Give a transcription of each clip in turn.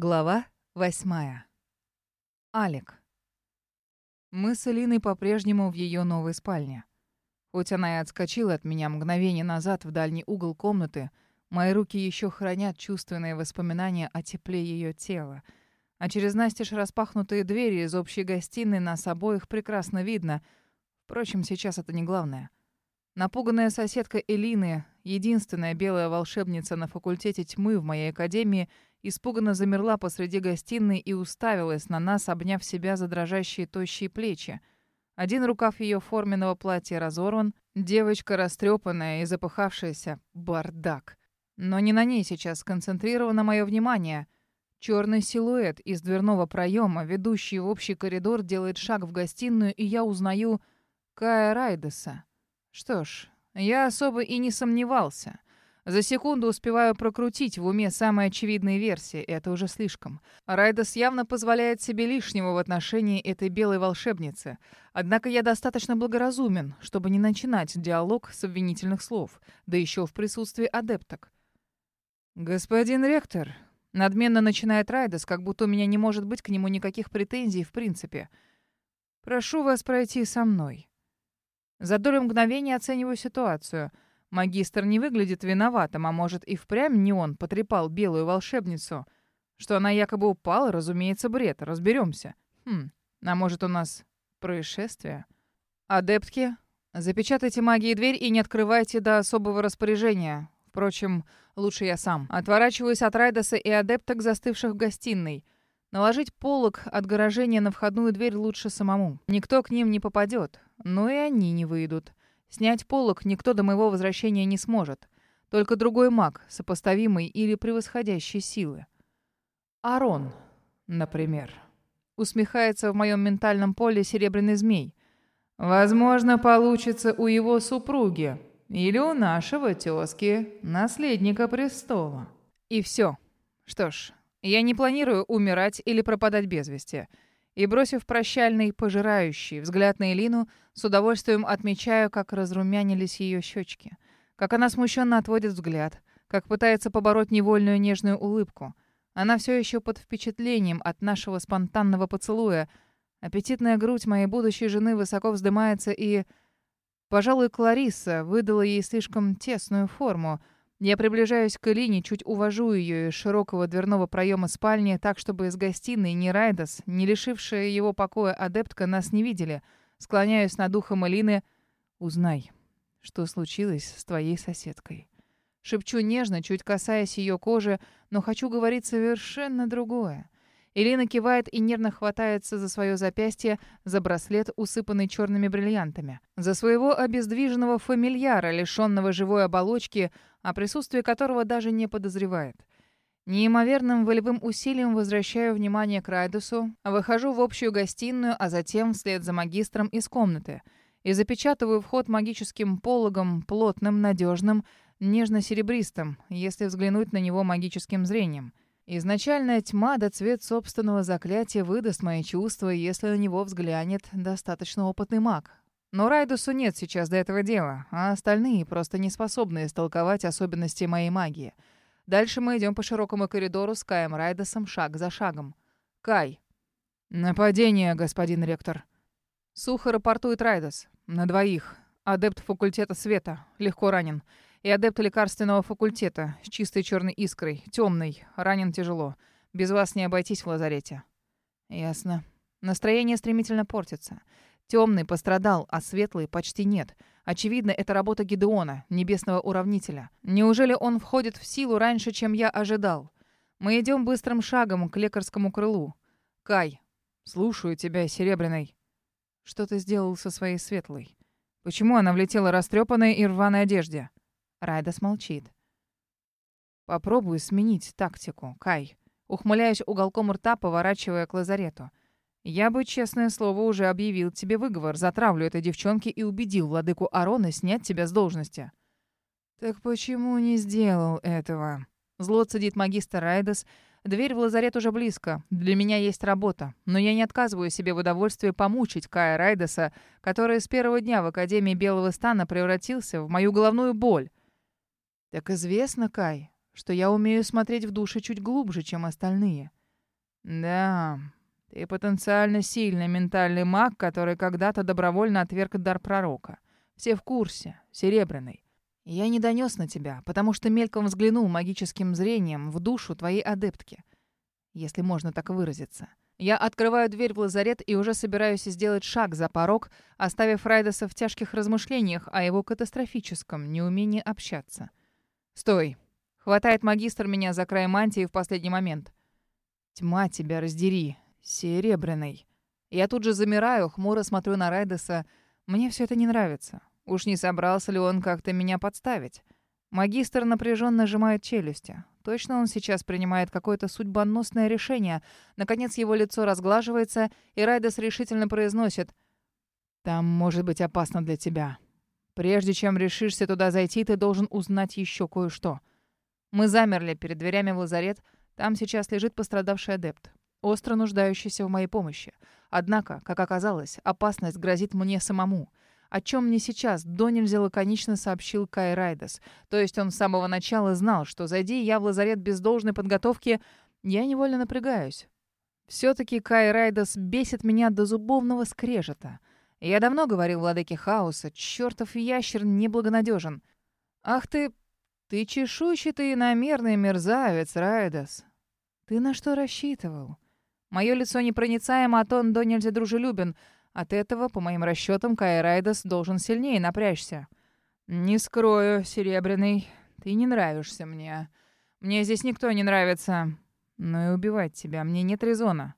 Глава восьмая. Алик. Мы с Элиной по-прежнему в ее новой спальне. Хоть она и отскочила от меня мгновение назад в дальний угол комнаты, мои руки еще хранят чувственные воспоминания о тепле ее тела. А через настежь распахнутые двери из общей гостиной нас обоих прекрасно видно. Впрочем, сейчас это не главное. Напуганная соседка Элины, единственная белая волшебница на факультете тьмы в моей академии — испуганно замерла посреди гостиной и уставилась на нас, обняв себя за дрожащие тощие плечи. Один рукав ее форменного платья разорван, девочка растрепанная и запыхавшаяся. Бардак. Но не на ней сейчас сконцентрировано мое внимание. Черный силуэт из дверного проема, ведущий в общий коридор, делает шаг в гостиную, и я узнаю Кая Райдеса. Что ж, я особо и не сомневался. За секунду успеваю прокрутить в уме самые очевидные версии, это уже слишком. Райдас явно позволяет себе лишнего в отношении этой белой волшебницы. Однако я достаточно благоразумен, чтобы не начинать диалог с обвинительных слов, да еще в присутствии адепток. «Господин ректор», — надменно начинает Райдас, как будто у меня не может быть к нему никаких претензий в принципе. «Прошу вас пройти со мной». За долю мгновения оцениваю ситуацию — Магистр не выглядит виноватым, а может и впрямь не он потрепал белую волшебницу. Что она якобы упала, разумеется, бред, разберемся. Хм, а может у нас происшествие? Адептки, запечатайте магией дверь и не открывайте до особого распоряжения. Впрочем, лучше я сам. Отворачиваюсь от Райдаса и адепток, застывших в гостиной. Наложить полог отгорожения на входную дверь лучше самому. Никто к ним не попадет, но и они не выйдут. Снять полог никто до моего возвращения не сможет. Только другой маг, сопоставимый или превосходящий силы. Арон, например. Усмехается в моем ментальном поле серебряный змей. Возможно, получится у его супруги или у нашего тезки, наследника престола. И все. Что ж, я не планирую умирать или пропадать без вести. И, бросив прощальный, пожирающий взгляд на Элину, с удовольствием отмечаю, как разрумянились ее щечки, как она смущенно отводит взгляд, как пытается побороть невольную нежную улыбку. Она все еще под впечатлением от нашего спонтанного поцелуя. Аппетитная грудь моей будущей жены высоко вздымается и... Пожалуй, Клариса выдала ей слишком тесную форму — я приближаюсь к Элине, чуть увожу ее из широкого дверного проема спальни, так, чтобы из гостиной ни Райдас, ни лишившая его покоя адептка нас не видели. Склоняюсь над ухом Элины. «Узнай, что случилось с твоей соседкой». Шепчу нежно, чуть касаясь ее кожи, но хочу говорить совершенно другое. Элина кивает и нервно хватается за свое запястье, за браслет, усыпанный черными бриллиантами. За своего обездвиженного фамильяра, лишенного живой оболочки, о присутствии которого даже не подозревает. Неимоверным волевым усилием возвращаю внимание к Райдусу, выхожу в общую гостиную, а затем вслед за магистром из комнаты и запечатываю вход магическим пологом, плотным, надежным, нежно-серебристым, если взглянуть на него магическим зрением — Изначальная тьма да цвет собственного заклятия выдаст мои чувства, если на него взглянет достаточно опытный маг. Но Райдусу нет сейчас до этого дела, а остальные просто не способны истолковать особенности моей магии. Дальше мы идем по широкому коридору с Каем Райдосом шаг за шагом. Кай. «Нападение, господин ректор». Сухо рапортует Райдос. «На двоих. Адепт факультета света. Легко ранен и адепт лекарственного факультета с чистой черной искрой, темный, ранен тяжело. Без вас не обойтись в лазарете». «Ясно. Настроение стремительно портится. Темный пострадал, а светлый почти нет. Очевидно, это работа Гидеона, небесного уравнителя. Неужели он входит в силу раньше, чем я ожидал? Мы идем быстрым шагом к лекарскому крылу. Кай, слушаю тебя, Серебряный. Что ты сделал со своей светлой? Почему она влетела растрепанной и рваной одежде? Райдас молчит. «Попробую сменить тактику, Кай». Ухмыляюсь уголком рта, поворачивая к лазарету. «Я бы, честное слово, уже объявил тебе выговор за травлю этой девчонки и убедил владыку Арона снять тебя с должности». «Так почему не сделал этого?» Зло цедит магистр Райдас. «Дверь в лазарет уже близко. Для меня есть работа. Но я не отказываю себе в удовольствии помучить Кая Райдаса, который с первого дня в Академии Белого Стана превратился в мою головную боль. Так известно, Кай, что я умею смотреть в души чуть глубже, чем остальные. Да, ты потенциально сильный ментальный маг, который когда-то добровольно отверг дар пророка. Все в курсе, Серебряный. Я не донес на тебя, потому что мельком взглянул магическим зрением в душу твоей адептки, если можно так выразиться. Я открываю дверь в лазарет и уже собираюсь сделать шаг за порог, оставив Райдаса в тяжких размышлениях о его катастрофическом неумении общаться. «Стой!» Хватает магистр меня за край мантии в последний момент. «Тьма тебя раздери, серебряный!» Я тут же замираю, хмуро смотрю на Райдаса. Мне все это не нравится. Уж не собрался ли он как-то меня подставить? Магистр напряженно сжимает челюсти. Точно он сейчас принимает какое-то судьбоносное решение. Наконец его лицо разглаживается, и Райдес решительно произносит. «Там может быть опасно для тебя. Прежде чем решишься туда зайти, ты должен узнать еще кое-что». Мы замерли перед дверями в лазарет. Там сейчас лежит пострадавший адепт, остро нуждающийся в моей помощи. Однако, как оказалось, опасность грозит мне самому — о чем мне сейчас до нельзя лаконично сообщил Кай Райдес. То есть он с самого начала знал, что зайди я в лазарет без должной подготовки, я невольно напрягаюсь. Все-таки Кай Райдес бесит меня до зубовного скрежета. Я давно говорил владыке хаоса, чертов ящер неблагонадежен. Ах ты, ты чешуйчатый и намерный мерзавец, Райдес. Ты на что рассчитывал? Мое лицо непроницаемо, а тон до нельзя дружелюбен — от этого, по моим расчетам, Кай Райдас должен сильнее напрячься. «Не скрою, Серебряный, ты не нравишься мне. Мне здесь никто не нравится. Но и убивать тебя мне нет резона».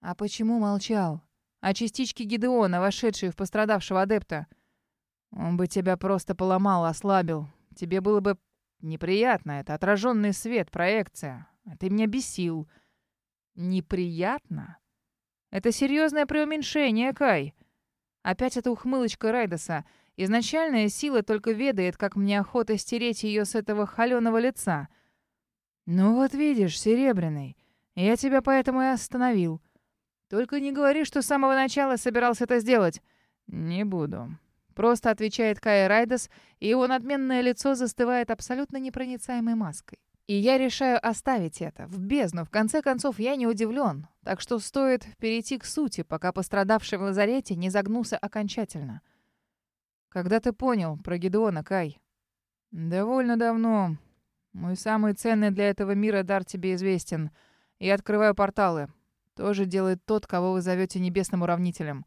«А почему молчал? А частички Гидеона, вошедшие в пострадавшего адепта?» «Он бы тебя просто поломал, ослабил. Тебе было бы неприятно. Это отраженный свет, проекция. А ты меня бесил». «Неприятно?» Это серьезное преуменьшение, Кай. Опять эта ухмылочка Райдоса. Изначальная сила только ведает, как мне охота стереть ее с этого холеного лица. Ну вот видишь, Серебряный, я тебя поэтому и остановил. Только не говори, что с самого начала собирался это сделать. Не буду. Просто отвечает Кай Райдос, и его надменное лицо застывает абсолютно непроницаемой маской. И я решаю оставить это, в бездну. В конце концов, я не удивлен. Так что стоит перейти к сути, пока пострадавший в лазарете не загнулся окончательно. Когда ты понял про Гедеона, Кай? Довольно давно. Мой самый ценный для этого мира дар тебе известен. Я открываю порталы. Тоже делает тот, кого вы зовете небесным уравнителем.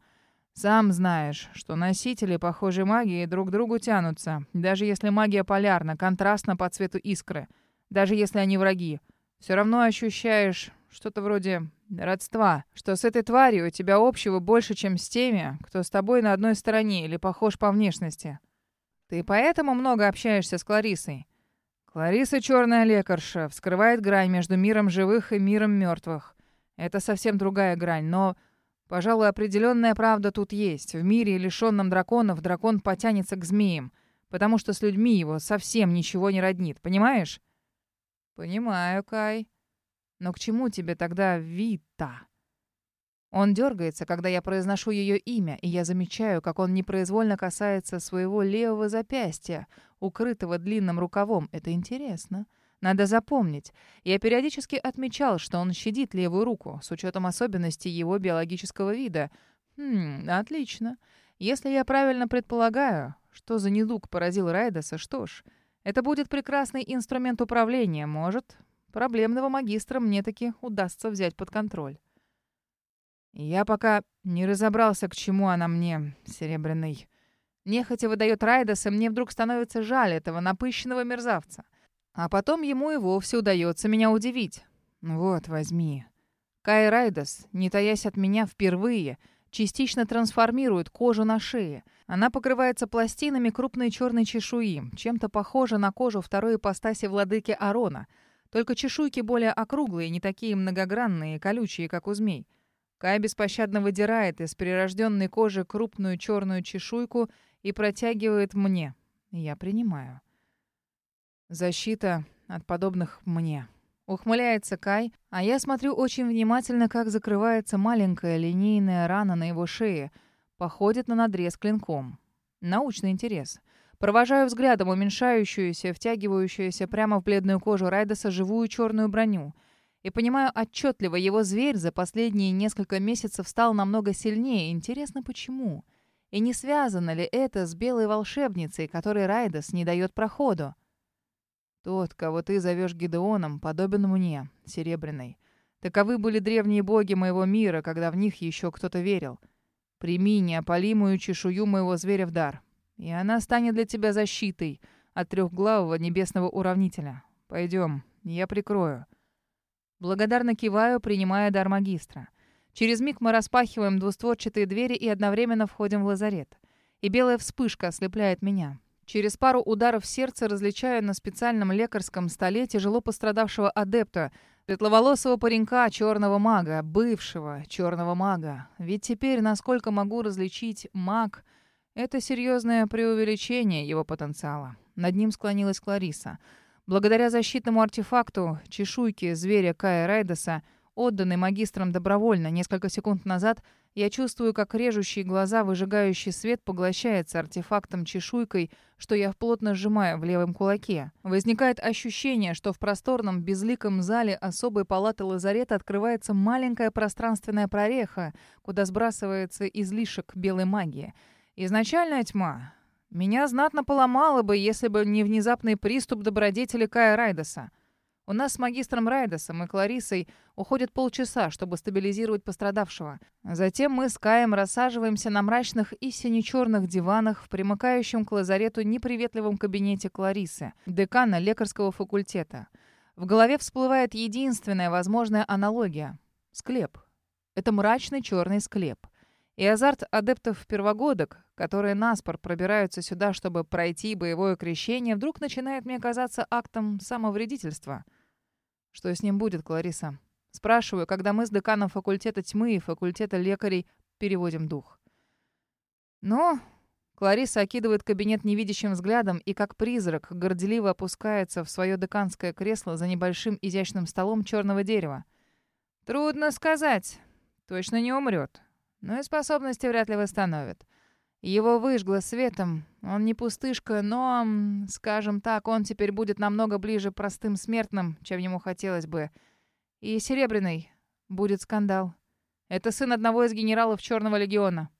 Сам знаешь, что носители похожей магии друг к другу тянутся, даже если магия полярна, контрастна по цвету искры — даже если они враги. Все равно ощущаешь что-то вроде родства, что с этой тварью у тебя общего больше, чем с теми, кто с тобой на одной стороне или похож по внешности. Ты поэтому много общаешься с Кларисой. Клариса черная лекарша, вскрывает грань между миром живых и миром мертвых. Это совсем другая грань, но, пожалуй, определенная правда тут есть. В мире, лишенном драконов, дракон потянется к змеям, потому что с людьми его совсем ничего не роднит, понимаешь? «Понимаю, Кай. Но к чему тебе тогда Вита?» Он дергается, когда я произношу ее имя, и я замечаю, как он непроизвольно касается своего левого запястья, укрытого длинным рукавом. Это интересно. Надо запомнить. Я периодически отмечал, что он щадит левую руку, с учетом особенностей его биологического вида. Хм, отлично. Если я правильно предполагаю, что за недуг поразил Райдаса, что ж, это будет прекрасный инструмент управления, может. Проблемного магистра мне таки удастся взять под контроль. Я пока не разобрался, к чему она мне, серебряный. Нехотя выдает Райдас, мне вдруг становится жаль этого напыщенного мерзавца. А потом ему и вовсе удается меня удивить. Вот, возьми. Кай Райдас, не таясь от меня впервые, частично трансформирует кожу на шее — она покрывается пластинами крупной черной чешуи, чем-то похожа на кожу второй ипостаси владыки Арона. Только чешуйки более округлые, не такие многогранные и колючие, как у змей. Кай беспощадно выдирает из прирожденной кожи крупную черную чешуйку и протягивает мне. Я принимаю. Защита от подобных мне. Ухмыляется Кай, а я смотрю очень внимательно, как закрывается маленькая линейная рана на его шее — Походит на надрез клинком. Научный интерес. Провожаю взглядом уменьшающуюся, втягивающуюся прямо в бледную кожу Райдаса живую черную броню. И понимаю отчетливо, его зверь за последние несколько месяцев стал намного сильнее. Интересно, почему? И не связано ли это с белой волшебницей, которой Райдас не дает проходу? Тот, кого ты зовешь Гидеоном, подобен мне, Серебряной. Таковы были древние боги моего мира, когда в них еще кто-то верил. Прими неопалимую чешую моего зверя в дар, и она станет для тебя защитой от трехглавого небесного уравнителя. Пойдем, я прикрою». Благодарно киваю, принимая дар магистра. Через миг мы распахиваем двустворчатые двери и одновременно входим в лазарет. И белая вспышка ослепляет меня. Через пару ударов сердца различаю на специальном лекарском столе тяжело пострадавшего адепта, светловолосого паренька, черного мага, бывшего черного мага. Ведь теперь, насколько могу различить, маг — это серьезное преувеличение его потенциала. Над ним склонилась Клариса — Благодаря защитному артефакту чешуйки зверя Кая Райдеса, отданный магистром добровольно несколько секунд назад, я чувствую, как режущий глаза выжигающий свет поглощается артефактом-чешуйкой, что я плотно сжимаю в левом кулаке. Возникает ощущение, что в просторном безликом зале особой палаты лазарета открывается маленькая пространственная прореха, куда сбрасывается излишек белой магии. Изначальная тьма, меня знатно поломало бы, если бы не внезапный приступ добродетели Кая Райдеса. У нас с магистром Райдесом и Кларисой уходит полчаса, чтобы стабилизировать пострадавшего. Затем мы с Каем рассаживаемся на мрачных и сине-черных диванах в примыкающем к лазарету неприветливом кабинете Кларисы, декана лекарского факультета. В голове всплывает единственная возможная аналогия — склеп. Это мрачный черный склеп — и азарт адептов-первогодок, которые наспор пробираются сюда, чтобы пройти боевое крещение, вдруг начинает мне казаться актом самовредительства. Что с ним будет, Клариса? Спрашиваю, когда мы с деканом факультета тьмы и факультета лекарей переводим дух. Но Клариса окидывает кабинет невидящим взглядом и, как призрак, горделиво опускается в свое деканское кресло за небольшим изящным столом черного дерева. «Трудно сказать. Точно не умрет но и способности вряд ли восстановит. Его выжгло светом. Он не пустышка, но, скажем так, он теперь будет намного ближе простым смертным, чем ему хотелось бы. И Серебряный будет скандал. Это сын одного из генералов Черного легиона.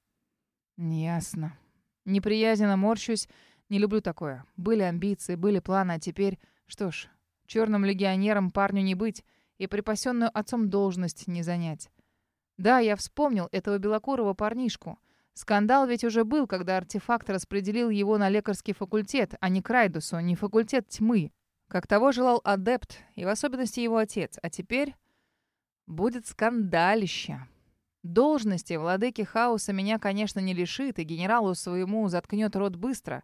Ясно. Неприязненно морщусь. Не люблю такое. Были амбиции, были планы, а теперь... Что ж, черным легионером парню не быть и припасенную отцом должность не занять. Да, я вспомнил этого белокурого парнишку. Скандал ведь уже был, когда артефакт распределил его на лекарский факультет, а не к Райдусу, не факультет тьмы. Как того желал адепт, и в особенности его отец. А теперь будет скандалище. Должности владыки хаоса меня, конечно, не лишит, и генералу своему заткнет рот быстро.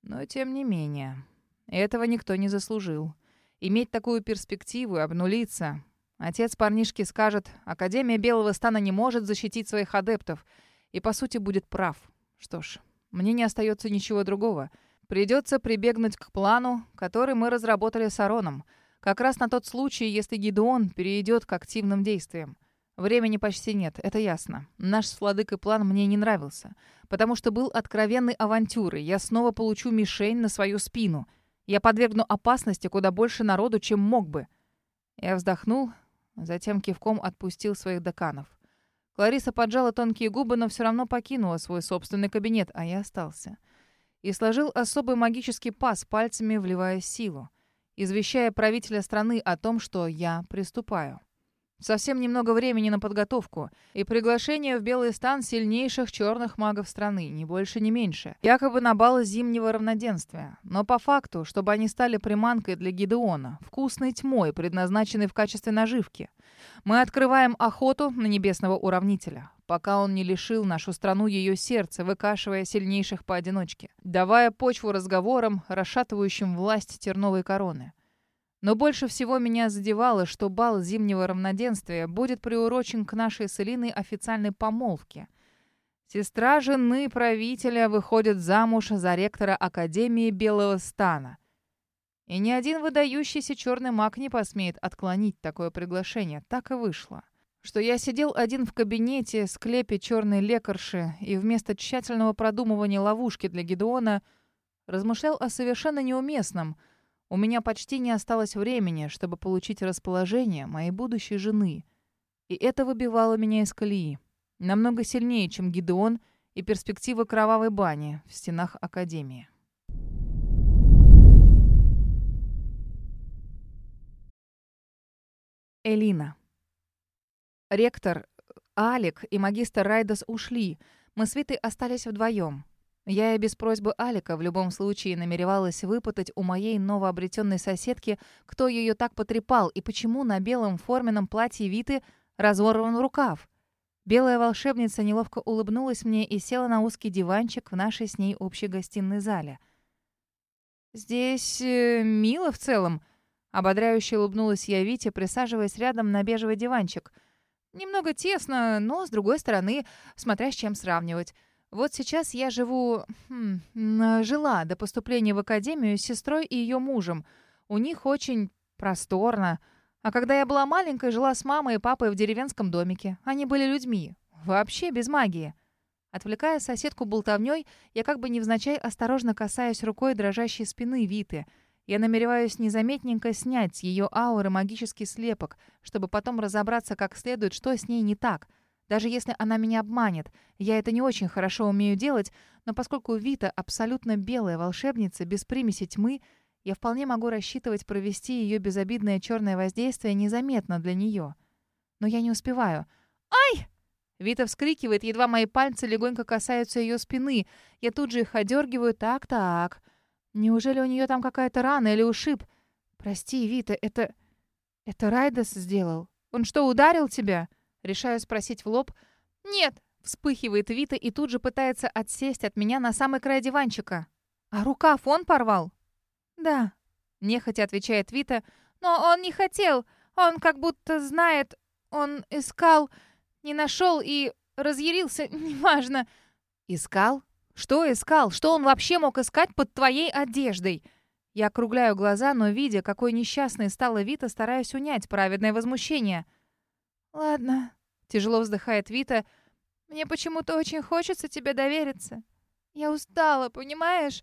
Но тем не менее, этого никто не заслужил. Иметь такую перспективу и обнулиться Отец парнишки скажет, Академия Белого Стана не может защитить своих адептов. И, по сути, будет прав. Что ж, мне не остается ничего другого. Придется прибегнуть к плану, который мы разработали с Ароном. Как раз на тот случай, если Гидеон перейдет к активным действиям. Времени почти нет, это ясно. Наш с владыкой план мне не нравился. Потому что был откровенной авантюрой. Я снова получу мишень на свою спину. Я подвергну опасности куда больше народу, чем мог бы. Я вздохнул, Затем кивком отпустил своих деканов. Клариса поджала тонкие губы, но все равно покинула свой собственный кабинет, а я остался. И сложил особый магический пас, пальцами вливая силу, извещая правителя страны о том, что я приступаю. Совсем немного времени на подготовку и приглашение в Белый стан сильнейших черных магов страны, ни больше, ни меньше. Якобы на бал зимнего равноденствия. Но по факту, чтобы они стали приманкой для Гидеона, вкусной тьмой, предназначенной в качестве наживки. Мы открываем охоту на небесного уравнителя, пока он не лишил нашу страну ее сердца, выкашивая сильнейших поодиночке, давая почву разговорам, расшатывающим власть терновой короны. Но больше всего меня задевало, что бал зимнего равноденствия будет приурочен к нашей с Элиной официальной помолвке. Сестра жены правителя выходит замуж за ректора Академии Белого Стана. И ни один выдающийся черный маг не посмеет отклонить такое приглашение. Так и вышло. Что я сидел один в кабинете, склепе черной лекарши, и вместо тщательного продумывания ловушки для Гедеона размышлял о совершенно неуместном — У меня почти не осталось времени, чтобы получить расположение моей будущей жены. И это выбивало меня из колеи. Намного сильнее, чем Гидеон и перспектива кровавой бани в стенах Академии. Элина. Ректор, Алик и магистр Райдас ушли. Мы с Витой остались вдвоем. Я и без просьбы Алика в любом случае намеревалась выпытать у моей новообретенной соседки, кто ее так потрепал и почему на белом форменном платье Виты разорван рукав. Белая волшебница неловко улыбнулась мне и села на узкий диванчик в нашей с ней общей гостиной зале. «Здесь э, мило в целом», Ободряюще улыбнулась я Вите, присаживаясь рядом на бежевый диванчик. Немного тесно, но, с другой стороны, смотря с чем сравнивать. Вот сейчас я живу... Хм, жила до поступления в академию с сестрой и ее мужем. У них очень просторно. А когда я была маленькой, жила с мамой и папой в деревенском домике. Они были людьми. Вообще без магии. Отвлекая соседку болтовней, я как бы невзначай осторожно касаюсь рукой дрожащей спины Виты — я намереваюсь незаметненько снять с ее ауры магический слепок, чтобы потом разобраться как следует, что с ней не так. Даже если она меня обманет. Я это не очень хорошо умею делать, но поскольку Вита абсолютно белая волшебница, без примеси тьмы, я вполне могу рассчитывать провести ее безобидное черное воздействие незаметно для нее. Но я не успеваю. «Ай!» Вита вскрикивает, едва мои пальцы легонько касаются ее спины. Я тут же их одергиваю. Так-так. Неужели у нее там какая-то рана или ушиб? Прости, Вита, это... Это Райдас сделал? Он что, ударил тебя? Решаю спросить в лоб. Нет, вспыхивает Вита и тут же пытается отсесть от меня на самый край диванчика. А рукав он порвал? Да, нехотя отвечает Вита. Но он не хотел. Он как будто знает. Он искал, не нашел и разъярился. Неважно. Искал? Что искал? Что он вообще мог искать под твоей одеждой? Я округляю глаза, но, видя, какой несчастной стала Вита, стараюсь унять праведное возмущение. «Ладно», — тяжело вздыхает Вита, — «мне почему-то очень хочется тебе довериться. Я устала, понимаешь?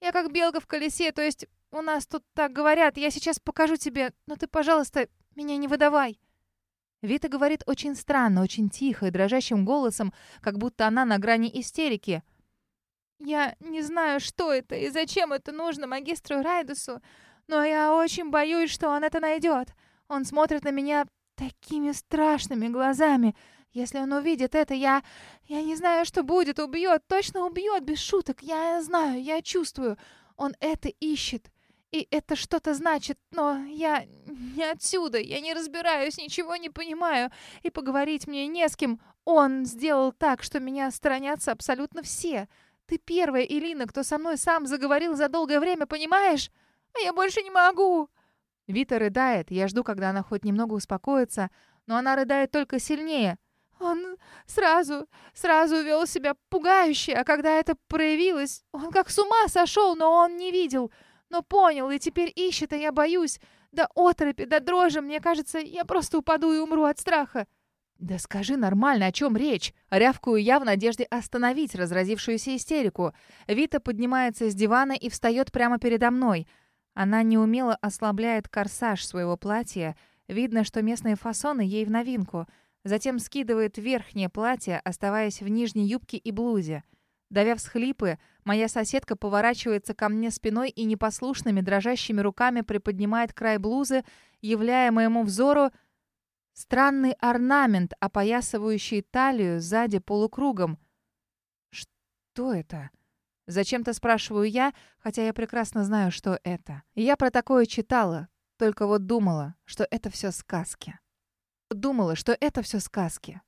Я как белка в колесе, то есть у нас тут так говорят, я сейчас покажу тебе, но ты, пожалуйста, меня не выдавай». Вита говорит очень странно, очень тихо и дрожащим голосом, как будто она на грани истерики — я не знаю, что это и зачем это нужно магистру Райдусу, но я очень боюсь, что он это найдет. Он смотрит на меня такими страшными глазами. Если он увидит это, я... Я не знаю, что будет. Убьет, точно убьет, без шуток. Я знаю, я чувствую. Он это ищет. И это что-то значит, но я не отсюда, я не разбираюсь, ничего не понимаю, и поговорить мне не с кем. Он сделал так, что меня сторонятся абсолютно все. Ты первая, Илина, кто со мной сам заговорил за долгое время, понимаешь? А я больше не могу!» Вита рыдает. Я жду, когда она хоть немного успокоится, но она рыдает только сильнее. Он сразу, сразу вел себя пугающе, а когда это проявилось, он как с ума сошел, но он не видел, но понял и теперь ищет, а я боюсь. Да отропи, да дрожи, мне кажется, я просто упаду и умру от страха. «Да скажи нормально, о чем речь?» Рявкую я в надежде остановить разразившуюся истерику. Вита поднимается с дивана и встает прямо передо мной. Она неумело ослабляет корсаж своего платья. Видно, что местные фасоны ей в новинку. Затем скидывает верхнее платье, оставаясь в нижней юбке и блузе. Давя всхлипы, моя соседка поворачивается ко мне спиной и непослушными дрожащими руками приподнимает край блузы, являя моему взору Странный орнамент, опоясывающий талию сзади полукругом. Что это? Зачем-то спрашиваю я, хотя я прекрасно знаю, что это. я про такое читала, только вот думала, что это все сказки. Думала, что это все сказки.